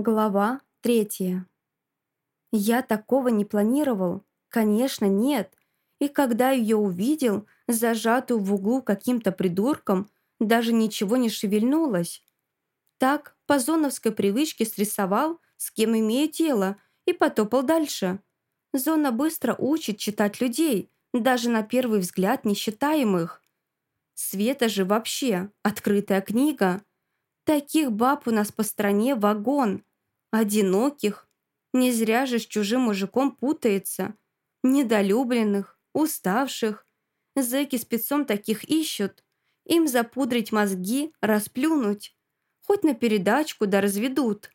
Глава третья. Я такого не планировал. Конечно, нет. И когда ее увидел, зажатую в углу каким-то придурком, даже ничего не шевельнулось. Так, по зоновской привычке срисовал, с кем имею дело, и потопал дальше. Зона быстро учит читать людей, даже на первый взгляд не считаем их. Света же вообще открытая книга. Таких баб у нас по стране вагон – Одиноких. Не зря же с чужим мужиком путается. Недолюбленных, уставших. Зэки спецом таких ищут. Им запудрить мозги, расплюнуть. Хоть на передачку да разведут.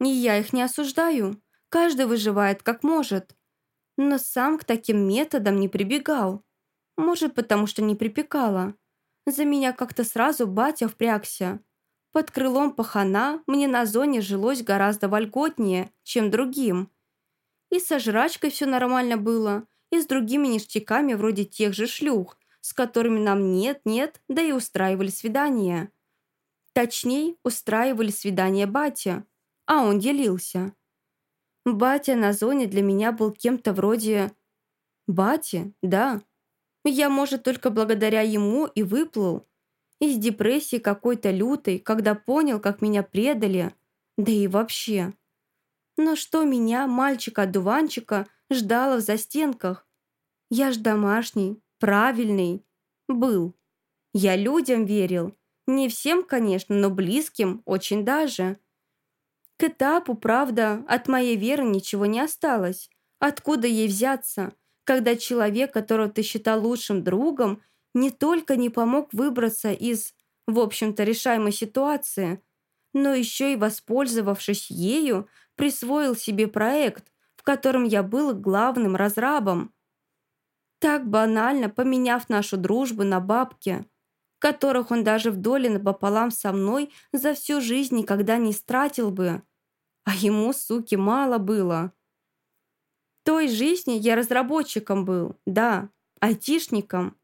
И я их не осуждаю. Каждый выживает как может. Но сам к таким методам не прибегал. Может, потому что не припекала. За меня как-то сразу батя впрягся. Под крылом пахана мне на зоне жилось гораздо вольготнее, чем другим. И со жрачкой все нормально было, и с другими ништяками вроде тех же шлюх, с которыми нам нет-нет, да и устраивали свидания. Точнее, устраивали свидание батя, а он делился. Батя на зоне для меня был кем-то вроде... Бати, да. Я, может, только благодаря ему и выплыл, из депрессии какой-то лютой, когда понял, как меня предали. Да и вообще. Но что меня, мальчика-одуванчика, ждало в застенках? Я ж домашний, правильный. Был. Я людям верил. Не всем, конечно, но близким очень даже. К этапу, правда, от моей веры ничего не осталось. Откуда ей взяться, когда человек, которого ты считал лучшим другом, не только не помог выбраться из, в общем-то, решаемой ситуации, но еще и, воспользовавшись ею, присвоил себе проект, в котором я был главным разрабом. Так банально поменяв нашу дружбу на бабки, которых он даже вдоль и напополам со мной за всю жизнь никогда не стратил бы. А ему, суки, мало было. В той жизни я разработчиком был, да, айтишником,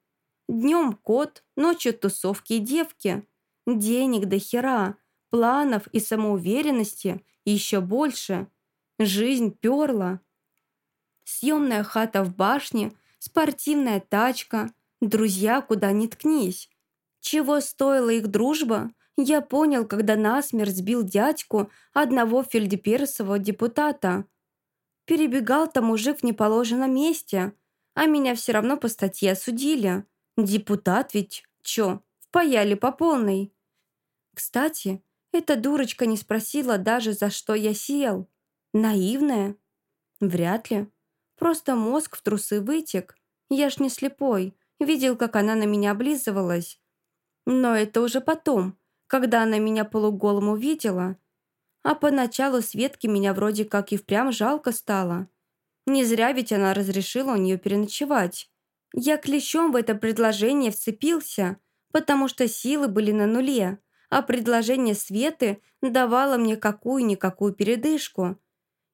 Днем кот, ночью тусовки и девки. Денег до хера, планов и самоуверенности еще больше. Жизнь перла. Съемная хата в башне, спортивная тачка, друзья куда ни ткнись. Чего стоила их дружба, я понял, когда насмерть сбил дядьку одного фельдеперсового депутата. Перебегал там мужик в неположенном месте, а меня все равно по статье осудили. Депутат ведь, чё, впаяли по полной. Кстати, эта дурочка не спросила даже, за что я сел. Наивная? Вряд ли. Просто мозг в трусы вытек. Я ж не слепой. Видел, как она на меня облизывалась. Но это уже потом, когда она меня полуголым увидела. А поначалу Светке меня вроде как и впрямь жалко стало. Не зря ведь она разрешила у нее переночевать. Я клещом в это предложение вцепился, потому что силы были на нуле, а предложение Светы давало мне какую-никакую передышку.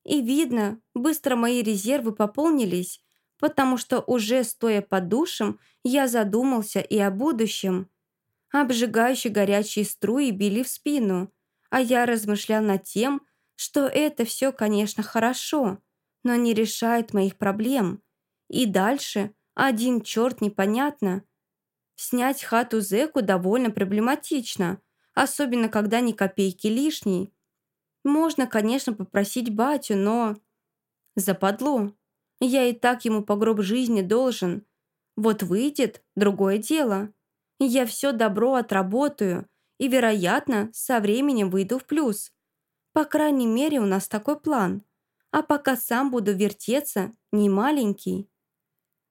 И видно, быстро мои резервы пополнились, потому что уже стоя под душем, я задумался и о будущем. Обжигающие горячие струи били в спину, а я размышлял над тем, что это все, конечно, хорошо, но не решает моих проблем. И дальше – один черт непонятно. Снять хату зэку довольно проблематично, особенно когда ни копейки лишней. Можно, конечно, попросить батю, но... Западло. Я и так ему по гроб жизни должен. Вот выйдет, другое дело. Я все добро отработаю и, вероятно, со временем выйду в плюс. По крайней мере, у нас такой план. А пока сам буду вертеться, не маленький.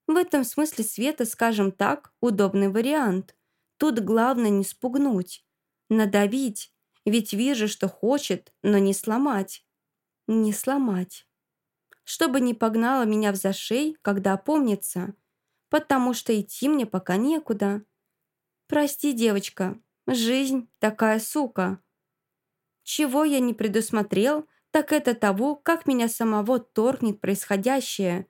В этом смысле Света, скажем так, удобный вариант. Тут главное не спугнуть, надавить, ведь вижу, что хочет, но не сломать. Не сломать. Чтобы не погнала меня в зашей, когда опомнится, потому что идти мне пока некуда. Прости, девочка, жизнь такая сука. Чего я не предусмотрел, так это того, как меня самого торкнет происходящее.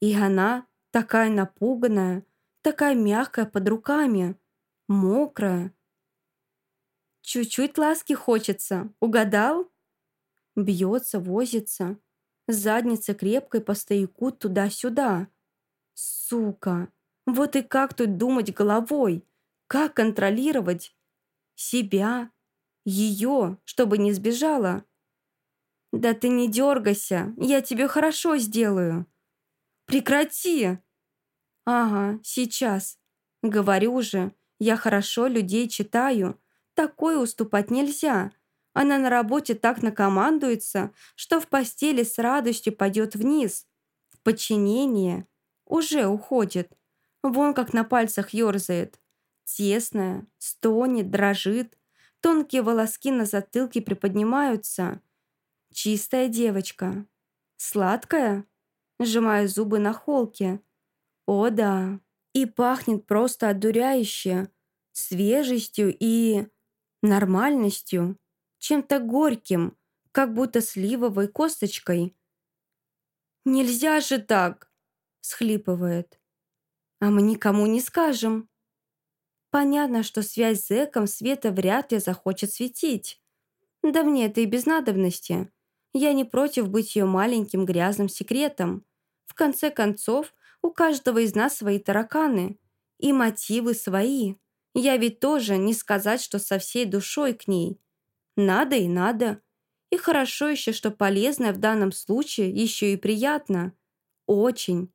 И она Такая напуганная, такая мягкая под руками, мокрая. Чуть-чуть ласки хочется, угадал? Бьется, возится. Задница крепкой по стояку туда-сюда. Сука! Вот и как тут думать головой? Как контролировать? Себя? Ее, чтобы не сбежала? Да ты не дергайся, я тебе хорошо сделаю. Прекрати! Ага, сейчас. Говорю же, я хорошо людей читаю. Такое уступать нельзя. Она на работе так накомандуется, что в постели с радостью пойдет вниз. В подчинение. Уже уходит. Вон как на пальцах ерзает. Тесная, стонет, дрожит. Тонкие волоски на затылке приподнимаются. Чистая девочка. Сладкая? Сжимаю зубы на холке. О да. И пахнет просто одуряюще. Свежестью и... нормальностью чем-то горьким, как будто сливовой косточкой. «Нельзя же так!» – схлипывает. «А мы никому не скажем». Понятно, что связь с зэком Света вряд ли захочет светить. Да мне это и без надобности. Я не против быть ее маленьким грязным секретом. В конце концов, у каждого из нас свои тараканы. И мотивы свои. Я ведь тоже не сказать, что со всей душой к ней. Надо и надо. И хорошо еще, что полезное в данном случае еще и приятно. Очень.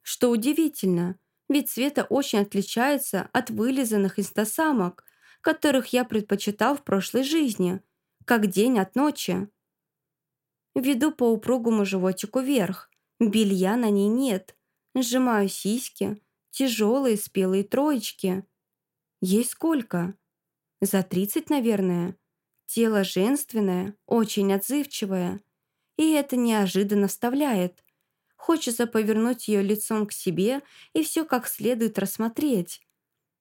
Что удивительно, ведь Света очень отличается от вылизанных инстасамок, которых я предпочитал в прошлой жизни, как день от ночи. Веду по упругому животику вверх. Белья на ней нет. Сжимаю сиськи. Тяжелые спелые троечки. Ей сколько? За тридцать, наверное. Тело женственное, очень отзывчивое. И это неожиданно вставляет. Хочется повернуть ее лицом к себе и все как следует рассмотреть.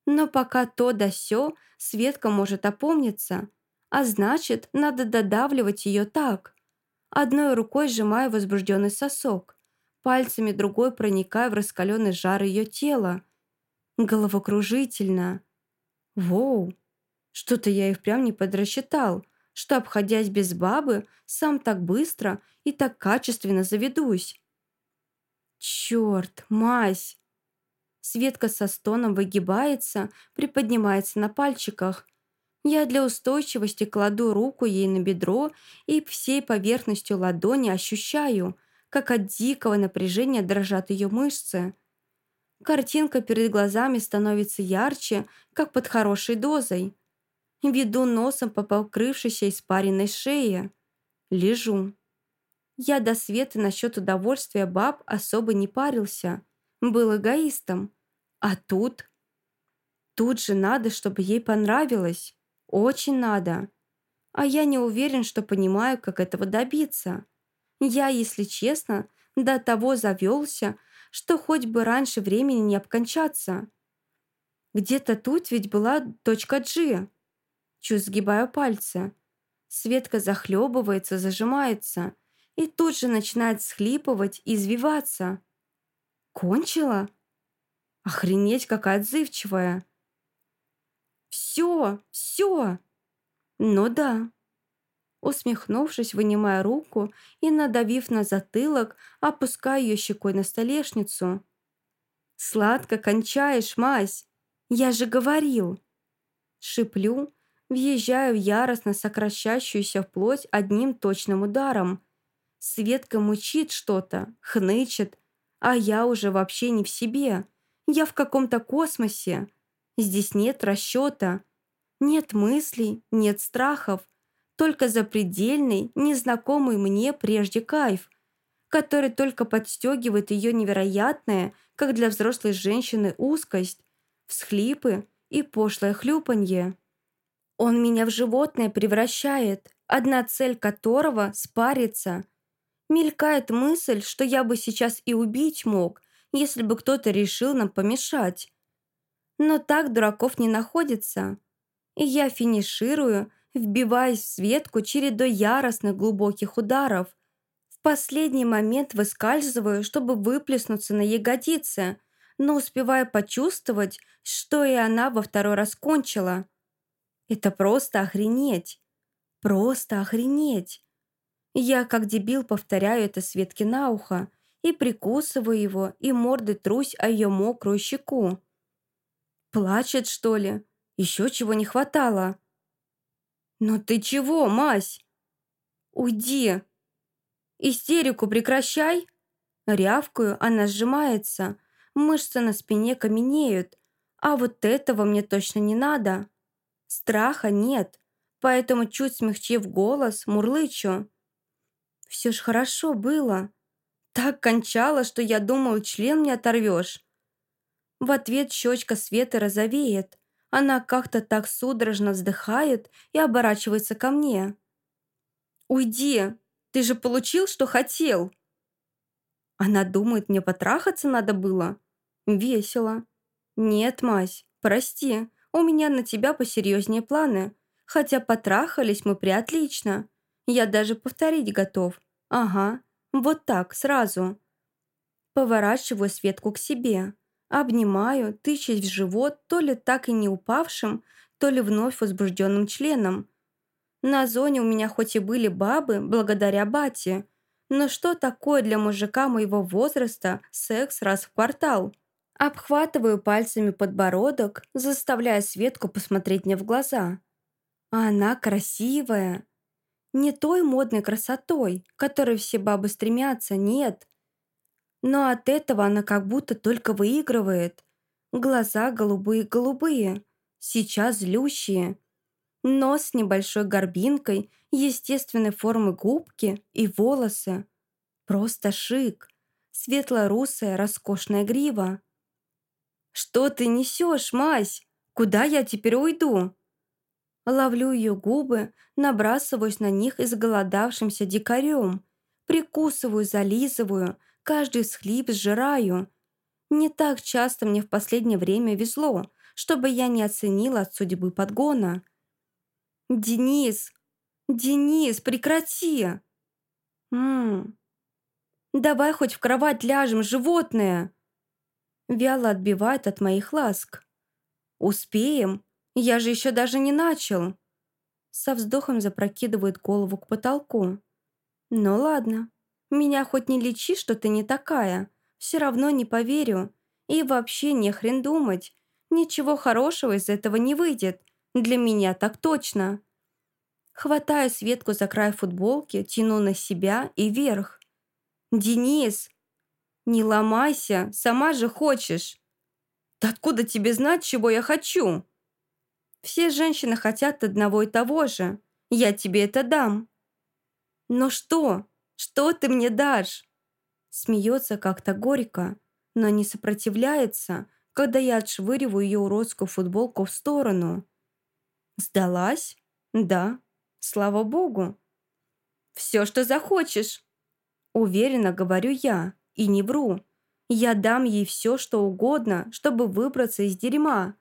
Но пока то да сё, Светка может опомниться. А значит, надо додавливать ее так. Одной рукой сжимаю возбужденный сосок. Пальцами другой проникаю в раскаленный жар ее тела. Головокружительно. Воу, что-то я их прям не подрасчитал, что, обходясь без бабы, сам так быстро и так качественно заведусь. Черт, мазь! Светка со стоном выгибается, приподнимается на пальчиках. Я для устойчивости кладу руку ей на бедро и всей поверхностью ладони ощущаю, как от дикого напряжения дрожат ее мышцы. Картинка перед глазами становится ярче, как под хорошей дозой. Веду носом по покрывшейся испаренной шее. Лежу. Я до света насчет удовольствия баб особо не парился. Был эгоистом. А тут... Тут же надо, чтобы ей понравилось. Очень надо. А я не уверен, что понимаю, как этого добиться. Я, если честно, до того завелся, что хоть бы раньше времени не обкончаться. Где-то тут ведь была точка G. Чуть сгибаю пальцы. Светка захлебывается, зажимается и тут же начинает схлипывать и извиваться. Кончила? Охренеть, какая отзывчивая. Все, все. Ну да. Усмехнувшись, вынимая руку и, надавив на затылок, опускаю ее щекой на столешницу. «Сладко кончаешь, мась! Я же говорил!» Шиплю, Въезжаю в яростно сокращающуюся вплоть одним точным ударом. Светка мучит что-то, хнычет, а я уже вообще не в себе. Я в каком-то космосе. Здесь нет расчета. Нет мыслей, нет страхов. Только запредельный, незнакомый мне прежде кайф, который только подстегивает ее невероятная, как для взрослой женщины, узкость, всхлипы и пошлое хлюпанье. Он меня в животное превращает, одна цель которого – спариться. Мелькает мысль, что я бы сейчас и убить мог, если бы кто-то решил нам помешать. Но так дураков не находится. И я финиширую, вбиваясь в Светку чередой яростных глубоких ударов. В последний момент выскальзываю, чтобы выплеснуться на ягодицы, но успеваю почувствовать, что и она во второй раз кончила. Это просто охренеть. Просто охренеть. Я, как дебил, повторяю это Светке на ухо и прикусываю его, и морды трусь о ее мокрую щеку. Плачет, что ли? Еще чего не хватало. «Ну ты чего, мась?» «Уйди!» «Истерику прекращай!» Рявкую, она сжимается. Мышцы на спине каменеют. А вот этого мне точно не надо. Страха нет, поэтому чуть смягчив голос, мурлычу. Все ж хорошо было. Так кончало, что я думал, член мне оторвешь. В ответ щечка Светы розовеет. Она как-то так судорожно вздыхает и оборачивается ко мне. «Уйди! Ты же получил, что хотел!» Она думает, мне потрахаться надо было? Весело. Нет, мась, прости, у меня на тебя посерьезнее планы. Хотя потрахались мы приотлично. Я даже повторить готов. Ага, вот так, сразу. Поворачиваю Светку к себе. Обнимаю, тычась в живот, то ли так и не упавшим, то ли вновь возбужденным членом. На зоне у меня хоть и были бабы, благодаря бате, но что такое для мужика моего возраста секс раз в квартал? Обхватываю пальцами подбородок, заставляя Светку посмотреть мне в глаза. А она красивая. Не той модной красотой, которой все бабы стремятся, нет. Но от этого она как будто только выигрывает. Глаза голубые-голубые, сейчас злющие. Нос с небольшой горбинкой естественной формы губки и волосы. Просто шик. Светло-русая роскошная грива. «Что ты несешь, мась? Куда я теперь уйду?» Ловлю ее губы, набрасываюсь на них изголодавшимся дикарем. Прикусываю, зализываю, каждый схлип сжираю. Не так часто мне в последнее время везло, чтобы я не оценила от судьбы подгона. «Денис! Денис, прекрати!» «Ммм, давай хоть в кровать ляжем, животное!» Вяло отбивает от моих ласк. «Успеем? Я же еще даже не начал!» Со вздохом запрокидывает голову к потолку. «Ну ладно, меня хоть не лечи, что ты не такая. Все равно не поверю. И вообще не хрен думать. Ничего хорошего из этого не выйдет. Для меня так точно. Хватаю Светку за край футболки, тяну на себя и вверх. «Денис! Не ломайся, сама же хочешь!» «Да откуда тебе знать, чего я хочу?» «Все женщины хотят одного и того же. Я тебе это дам». «Но что? Что ты мне дашь?» Смеется как-то горько, но не сопротивляется, когда я отшвыриваю ее уродскую футболку в сторону. «Сдалась? Да. Слава богу. Все, что захочешь. Уверенно говорю я и не вру. Я дам ей все, что угодно, чтобы выбраться из дерьма.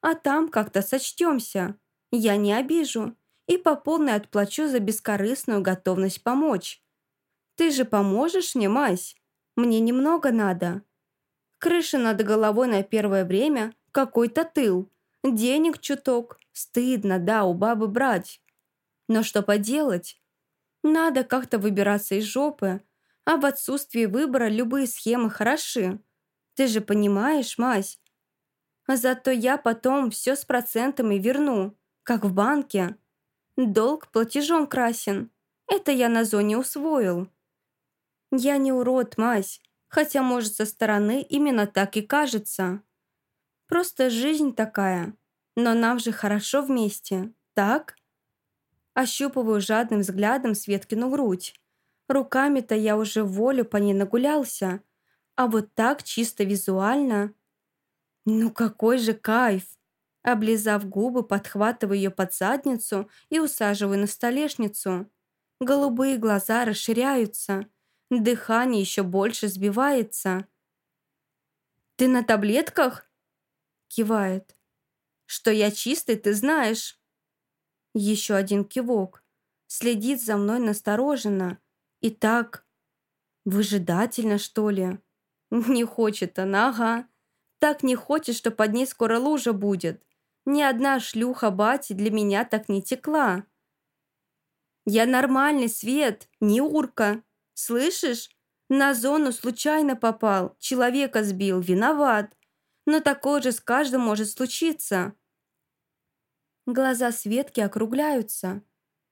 А там как-то сочтемся. Я не обижу и по полной отплачу за бескорыстную готовность помочь. Ты же поможешь мне, мась? Мне немного надо. Крыша над головой на первое время, какой-то тыл. Денег чуток. Стыдно, да, у бабы брать. Но что поделать? Надо как-то выбираться из жопы, а в отсутствии выбора любые схемы хороши. Ты же понимаешь, мась? Зато я потом все с процентами верну, как в банке. Долг платежом красен. Это я на зоне усвоил. Я не урод, мась, хотя, может, со стороны именно так и кажется. Просто жизнь такая. Но нам же хорошо вместе, так? Ощупываю жадным взглядом Светкину грудь. Руками-то я уже волю по ней нагулялся. А вот так чисто визуально... Ну какой же кайф! Облизав губы, подхватываю ее под задницу и усаживаю на столешницу. Голубые глаза расширяются. Дыхание еще больше сбивается. «Ты на таблетках?» Кивает. «Что я чистый, ты знаешь». Еще один кивок. Следит за мной настороженно. И так... Выжидательно, что ли? Не хочет она, ага. Так не хочет, что под ней скоро лужа будет. Ни одна шлюха бати для меня так не текла. Я нормальный, Свет, не урка. Слышишь? На зону случайно попал, человека сбил, виноват. Но такое же с каждым может случиться. Глаза Светки округляются.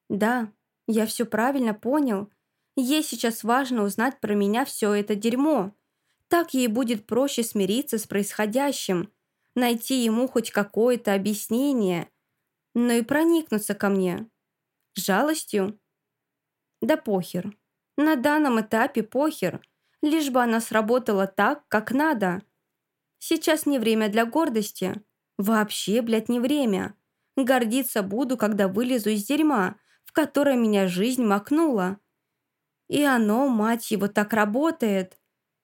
Да, я все правильно понял. Ей сейчас важно узнать про меня все это дерьмо. Так ей будет проще смириться с происходящим, найти ему хоть какое-то объяснение, но и проникнуться ко мне. Жалостью? Да похер. На данном этапе похер, лишь бы она сработала так, как надо. Сейчас не время для гордости. Вообще, блядь, не время. Гордиться буду, когда вылезу из дерьма, в которое меня жизнь макнула. И оно, мать его, так работает.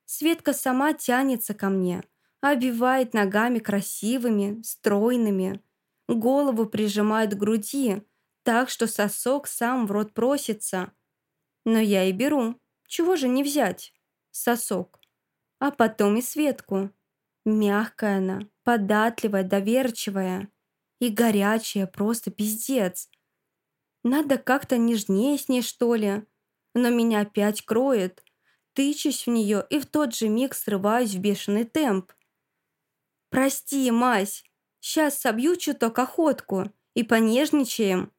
Светка сама тянется ко мне, обвивает ногами красивыми, стройными. Голову прижимает к груди, так что сосок сам в рот просится. Но я и беру. Чего же не взять? Сосок. А потом и Светку. Мягкая она, податливая, доверчивая. И горячая, просто пиздец. Надо как-то нежнее с ней, что ли. Но меня опять кроет. Тычусь в нее и в тот же миг срываюсь в бешеный темп. «Прости, мась, сейчас собью чуток охотку и понежничаем».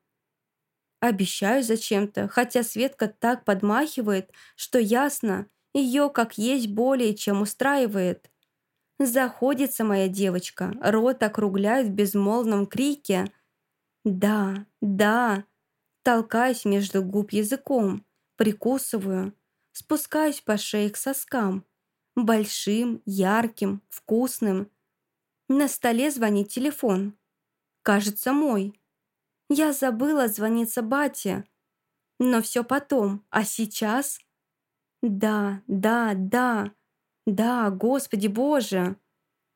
Обещаю зачем-то, хотя Светка так подмахивает, что ясно, ее как есть более чем устраивает. Заходится моя девочка, рот округляет в безмолвном крике. «Да, да!» Толкаюсь между губ языком, прикусываю, спускаюсь по шее к соскам. Большим, ярким, вкусным. На столе звонит телефон. Кажется, мой. Я забыла звониться бате. Но все потом, а сейчас... Да, да, да, да, Господи Боже!